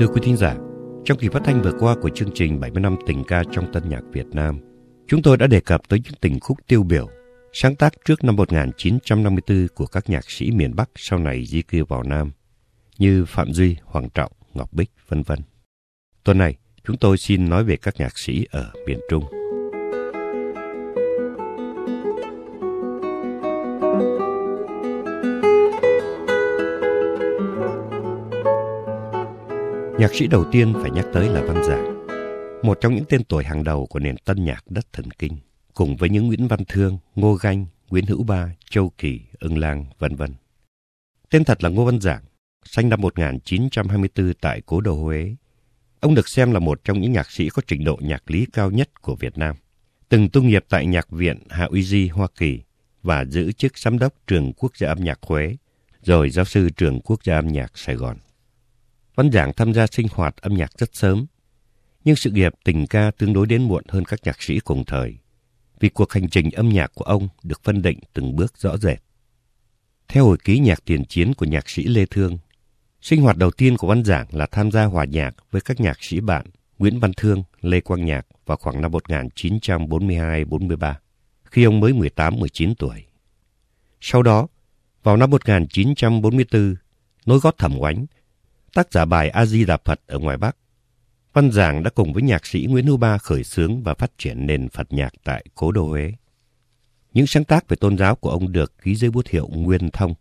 Thưa quý thính giả, trong kỳ phát thanh vừa qua của chương trình 70 năm tình ca trong tân nhạc Việt Nam, chúng tôi đã đề cập tới những tình khúc tiêu biểu sáng tác trước năm 1954 của các nhạc sĩ miền Bắc sau này di cư vào Nam như Phạm Duy, Hoàng Trọng, Ngọc Bích, vân vân. Tuần này, chúng tôi xin nói về các nhạc sĩ ở miền Trung. Nhạc sĩ đầu tiên phải nhắc tới là Văn Giảng, một trong những tên tuổi hàng đầu của nền tân nhạc đất thần kinh, cùng với những Nguyễn Văn Thương, Ngô Ganh, Nguyễn Hữu Ba, Châu Kỳ, Ưng Lang, vân vân. Tên thật là Ngô Văn Giảng, sinh năm 1924 tại Cố Đô Huế. Ông được xem là một trong những nhạc sĩ có trình độ nhạc lý cao nhất của Việt Nam. Từng tu nghiệp tại Nhạc viện Hạ Uy Di, Hoa Kỳ và giữ chức giám đốc trường quốc gia âm nhạc Huế, rồi giáo sư trường quốc gia âm nhạc Sài Gòn. Văn Giảng tham gia sinh hoạt âm nhạc rất sớm, nhưng sự nghiệp tình ca tương đối đến muộn hơn các nhạc sĩ cùng thời, vì cuộc hành trình âm nhạc của ông được phân định từng bước rõ rệt. Theo hồi ký nhạc tiền chiến của nhạc sĩ Lê Thương, sinh hoạt đầu tiên của Văn Giảng là tham gia hòa nhạc với các nhạc sĩ bạn Nguyễn Văn Thương, Lê Quang Nhạc vào khoảng năm 1942-43, khi ông mới 18-19 tuổi. Sau đó, vào năm 1944, nối gót thẩm oánh, tác giả bài A Di Đà Phật ở ngoài Bắc. Văn Giảng đã cùng với nhạc sĩ Nguyễn Hữu Ba khởi xướng và phát triển nền Phật nhạc tại Cố Đô Huế. Những sáng tác về tôn giáo của ông được ký dưới bút hiệu Nguyên Thông.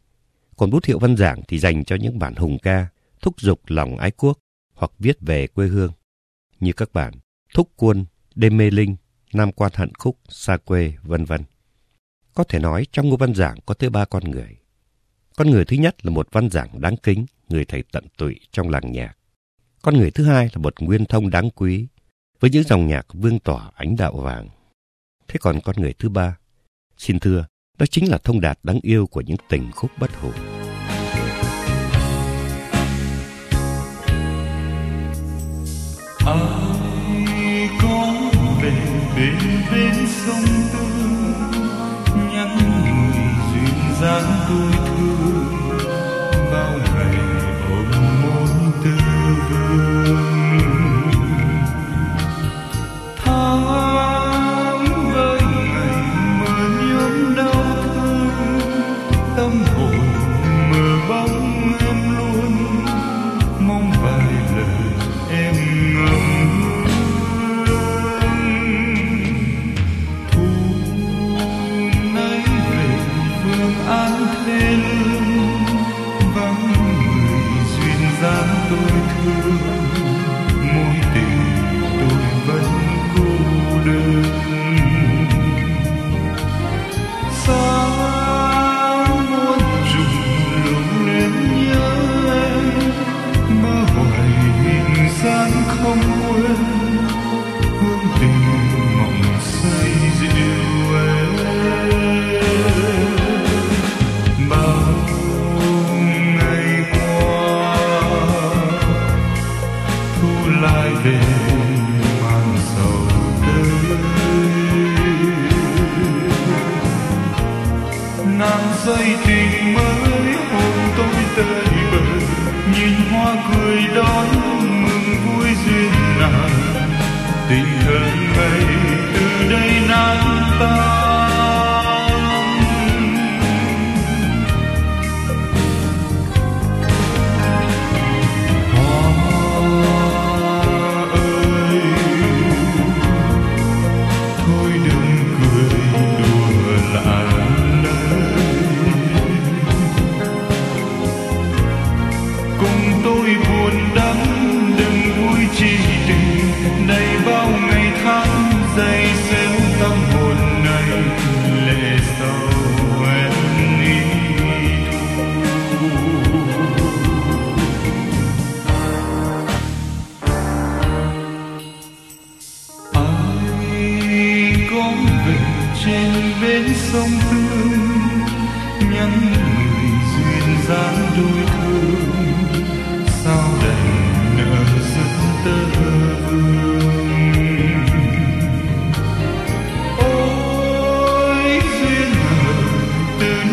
Còn bút hiệu Văn Giảng thì dành cho những bản hùng ca, thúc giục lòng ái quốc hoặc viết về quê hương. Như các bản Thúc Quân, Đêm Mê Linh, Nam Quan Hận Khúc, Xa Quê, vân vân. Có thể nói trong Ngô Văn Giảng có tới ba con người. Con người thứ nhất là một văn giảng đáng kính, người thầy tận tụy trong làng nhạc. Con người thứ hai là một nguyên thông đáng quý, với những dòng nhạc vương tỏa ánh đạo vàng. Thế còn con người thứ ba, xin thưa, đó chính là thông đạt đáng yêu của những tình khúc bất hủ. Ai có về bên bên sông Tư nhắn người duyên dáng tôi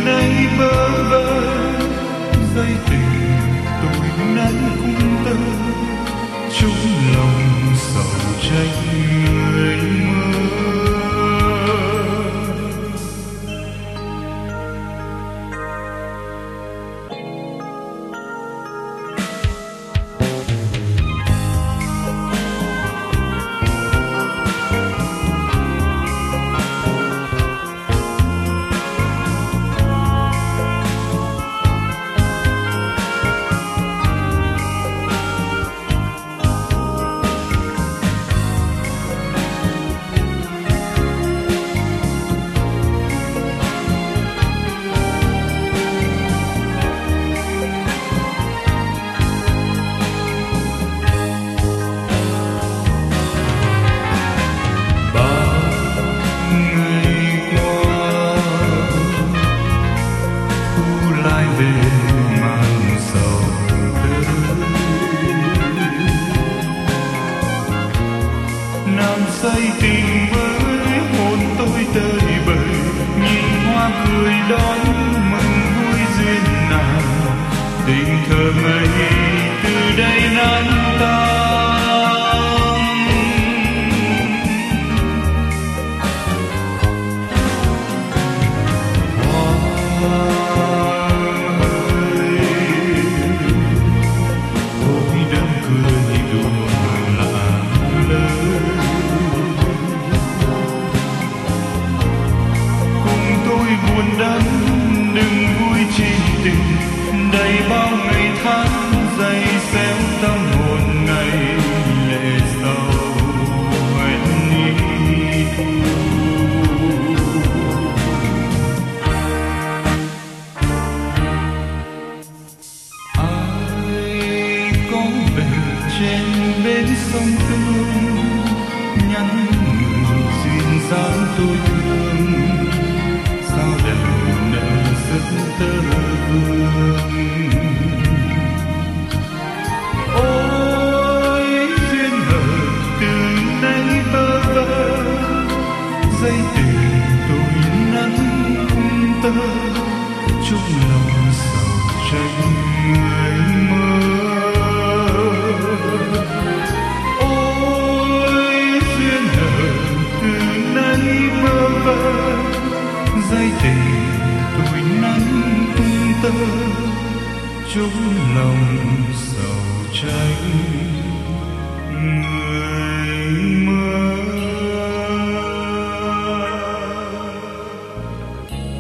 nay bơ vơ dây tình tôi nắng cung tơ chung lòng sầu tranh người mơ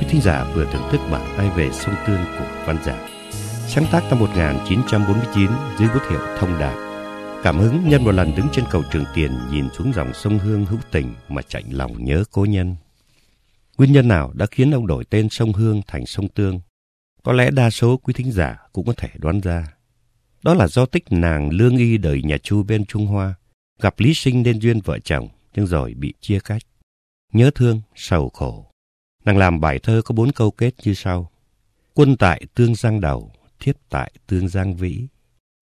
Quý thính giả vừa thưởng thức bản Ai về sông Tương của Văn giả sáng tác năm 1949 dưới bút hiệu Thông Đạt. Cảm hứng nhân một lần đứng trên cầu Trường Tiền nhìn xuống dòng sông Hương hữu tình mà chạy lòng nhớ cố nhân. Nguyên nhân nào đã khiến ông đổi tên sông Hương thành sông Tương? Có lẽ đa số quý thính giả cũng có thể đoán ra. Đó là do tích nàng lương y đời nhà Chu bên Trung Hoa, gặp Lý Sinh nên duyên vợ chồng, nhưng rồi bị chia cách. Nhớ thương, sầu khổ. Nàng làm bài thơ có bốn câu kết như sau. Quân tại tương giang đầu, thiếp tại tương giang vĩ.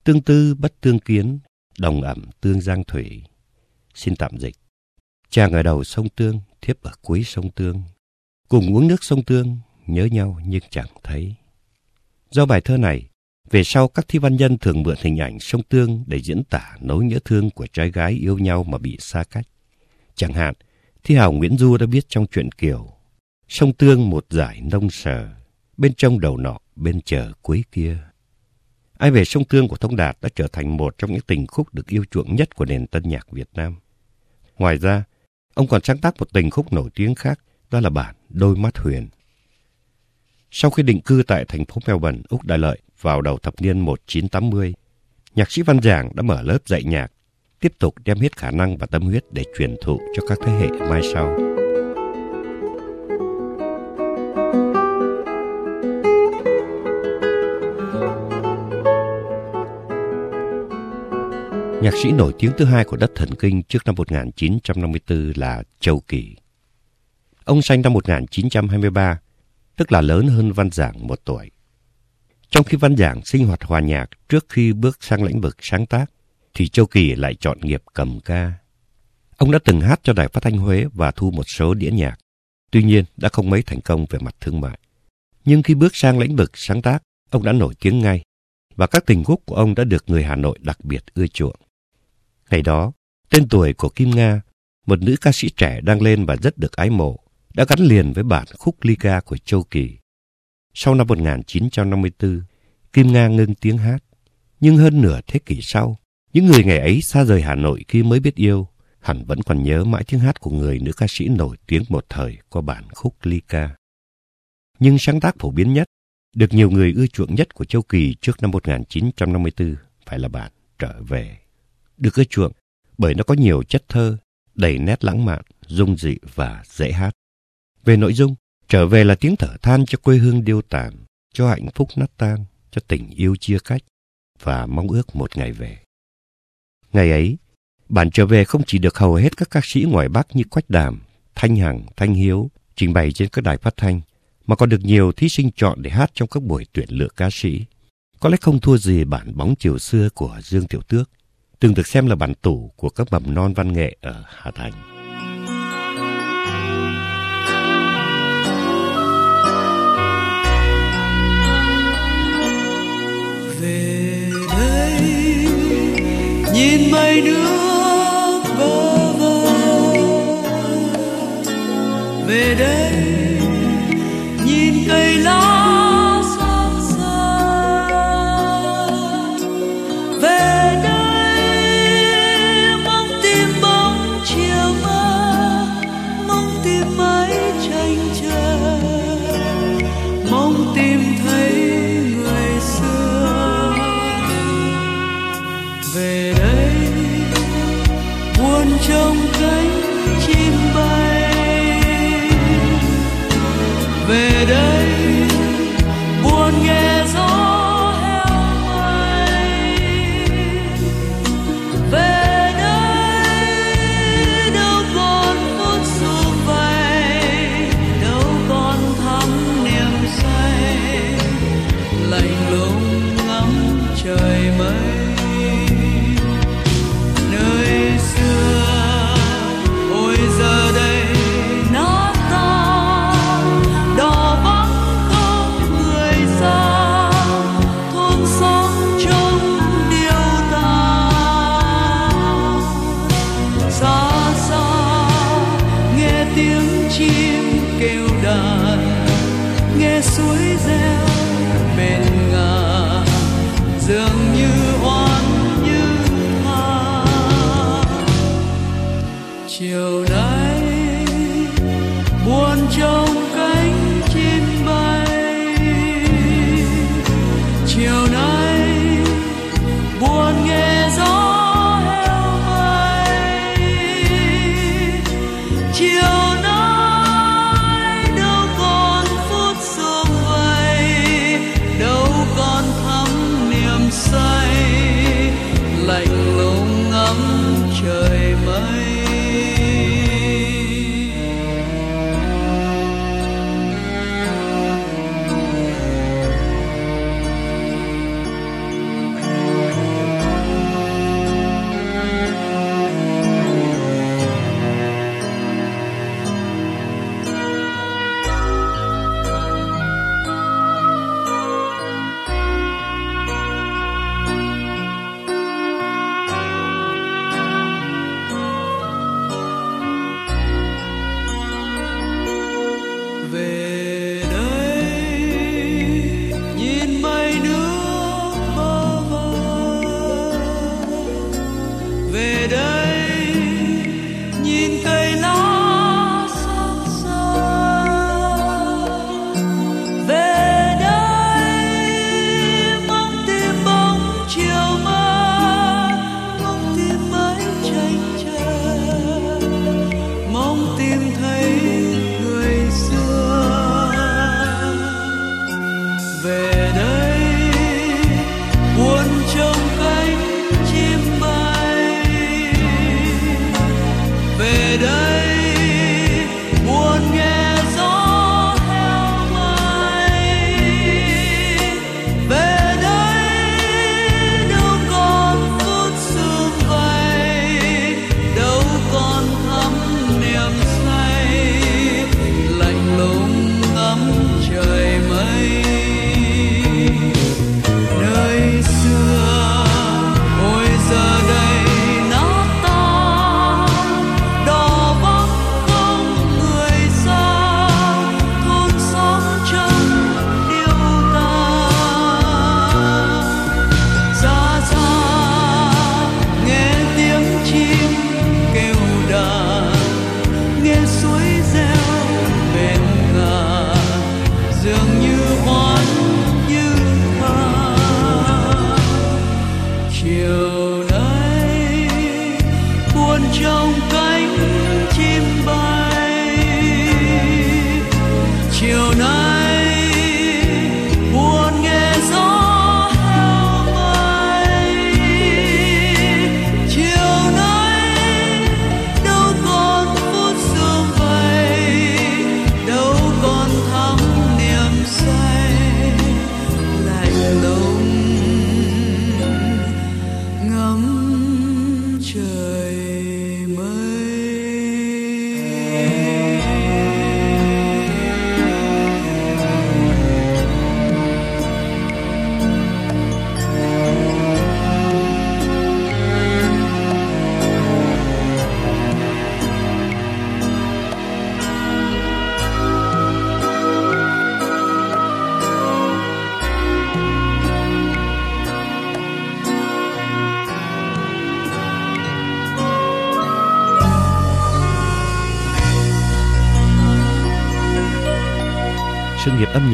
Tương tư bất tương kiến, đồng ẩm tương giang thủy. Xin tạm dịch. Chàng ở đầu sông Tương, thiếp ở cuối sông Tương. Cùng uống nước sông Tương, nhớ nhau nhưng chẳng thấy. Do bài thơ này, về sau các thi văn nhân thường mượn hình ảnh sông Tương để diễn tả nỗi nhớ thương của trai gái yêu nhau mà bị xa cách. Chẳng hạn, thi hào Nguyễn Du đã viết trong truyện Kiều, sông Tương một giải nông sở, bên trong đầu nọ, bên chờ cuối kia. Ai về sông Tương của Thông Đạt đã trở thành một trong những tình khúc được yêu chuộng nhất của nền tân nhạc Việt Nam. Ngoài ra, ông còn sáng tác một tình khúc nổi tiếng khác, đó là bản Đôi Mắt Huyền. Sau khi định cư tại thành phố Melbourne, Úc Đại Lợi vào đầu thập niên 1980, nhạc sĩ Văn Giảng đã mở lớp dạy nhạc, tiếp tục đem hết khả năng và tâm huyết để truyền thụ cho các thế hệ mai sau. Nhạc sĩ nổi tiếng thứ hai của đất thần kinh trước năm 1954 là Châu Kỳ. Ông sinh năm 1923, tức là lớn hơn Văn Giảng một tuổi. Trong khi Văn Giảng sinh hoạt hòa nhạc trước khi bước sang lĩnh vực sáng tác, thì Châu Kỳ lại chọn nghiệp cầm ca. Ông đã từng hát cho Đài Phát thanh Huế và thu một số đĩa nhạc, tuy nhiên đã không mấy thành công về mặt thương mại. Nhưng khi bước sang lĩnh vực sáng tác, ông đã nổi tiếng ngay, và các tình khúc của ông đã được người Hà Nội đặc biệt ưa chuộng. Ngày đó, Tên tuổi của Kim Nga, một nữ ca sĩ trẻ đang lên và rất được ái mộ, đã gắn liền với bản khúc ly ca của Châu Kỳ. Sau năm 1954, Kim Nga ngưng tiếng hát. Nhưng hơn nửa thế kỷ sau, những người ngày ấy xa rời Hà Nội khi mới biết yêu, hẳn vẫn còn nhớ mãi tiếng hát của người nữ ca sĩ nổi tiếng một thời qua bản khúc ly ca. Nhưng sáng tác phổ biến nhất, được nhiều người ưa chuộng nhất của Châu Kỳ trước năm 1954 phải là bản Trở Về. Được ưa chuộng bởi nó có nhiều chất thơ, đầy nét lãng mạn, dung dị và dễ hát. Về nội dung, Trở Về là tiếng thở than cho quê hương điêu tàn, cho hạnh phúc nát tan, cho tình yêu chia cách và mong ước một ngày về. Ngày ấy, bản trở về không chỉ được hầu hết các ca sĩ ngoài Bắc như Quách Đàm, Thanh Hằng, Thanh Hiếu trình bày trên các đài phát thanh, mà còn được nhiều thí sinh chọn để hát trong các buổi tuyển lựa ca sĩ. Có lẽ không thua gì bản bóng chiều xưa của Dương Tiểu Tước, từng được xem là bản tủ của các mầm non văn nghệ ở Hà Thành. về đây, nhìn mây nước bơ vơ về đây, nhìn cây lá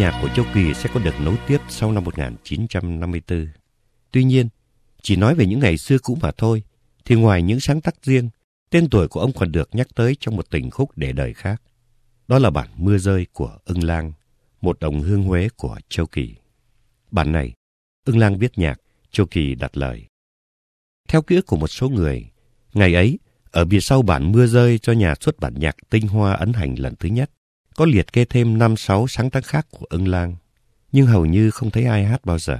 nhạc của Châu Kỳ sẽ có được nối tiếp sau năm 1954. Tuy nhiên, chỉ nói về những ngày xưa cũ mà thôi, thì ngoài những sáng tác riêng, tên tuổi của ông còn được nhắc tới trong một tình khúc để đời khác. Đó là bản Mưa rơi của Ưng Lang, một đồng hương Huế của Châu Kỳ. Bản này, Ưng Lang viết nhạc, Châu Kỳ đặt lời. Theo ký ức của một số người, ngày ấy, ở bìa sau bản Mưa rơi cho nhà xuất bản nhạc Tinh Hoa ấn hành lần thứ nhất, có liệt kê thêm năm sáu sáng tác khác của ưng lang, nhưng hầu như không thấy ai hát bao giờ.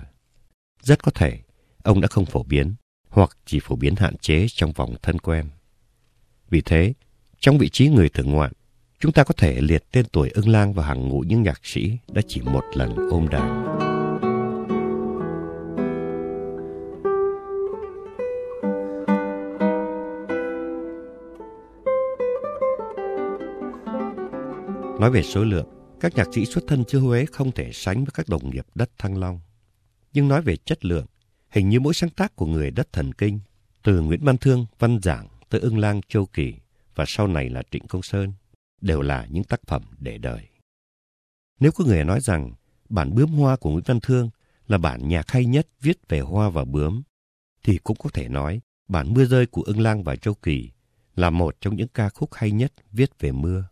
Rất có thể ông đã không phổ biến hoặc chỉ phổ biến hạn chế trong vòng thân quen. Vì thế, trong vị trí người thưởng ngoạn, chúng ta có thể liệt tên tuổi ưng lang vào hàng ngũ những nhạc sĩ đã chỉ một lần ôm đàn. Nói về số lượng, các nhạc sĩ xuất thân xứ Huế không thể sánh với các đồng nghiệp đất Thăng Long. Nhưng nói về chất lượng, hình như mỗi sáng tác của người đất thần kinh, từ Nguyễn Văn Thương, Văn Giảng tới Ưng Lang Châu Kỳ và sau này là Trịnh Công Sơn, đều là những tác phẩm để đời. Nếu có người nói rằng bản Bướm Hoa của Nguyễn Văn Thương là bản nhạc hay nhất viết về hoa và bướm, thì cũng có thể nói bản Mưa rơi của Ưng Lang và Châu Kỳ là một trong những ca khúc hay nhất viết về mưa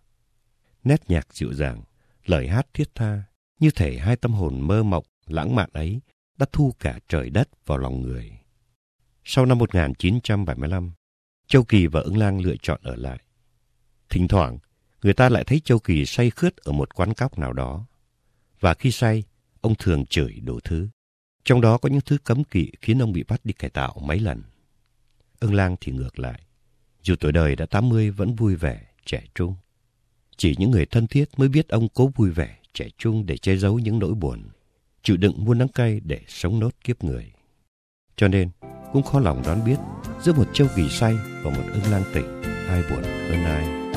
nét nhạc dịu dàng, lời hát thiết tha, như thể hai tâm hồn mơ mộng, lãng mạn ấy đã thu cả trời đất vào lòng người. Sau năm 1975, Châu Kỳ và Ứng Lang lựa chọn ở lại. Thỉnh thoảng, người ta lại thấy Châu Kỳ say khướt ở một quán cóc nào đó. Và khi say, ông thường chửi đủ thứ. Trong đó có những thứ cấm kỵ khiến ông bị bắt đi cải tạo mấy lần. Ưng Lang thì ngược lại. Dù tuổi đời đã 80 vẫn vui vẻ, trẻ trung. Chỉ những người thân thiết mới biết ông cố vui vẻ, trẻ trung để che giấu những nỗi buồn, chịu đựng muôn đắng cay để sống nốt kiếp người. Cho nên, cũng khó lòng đoán biết giữa một châu kỳ say và một ưng lang tỉnh, ai buồn hơn ai.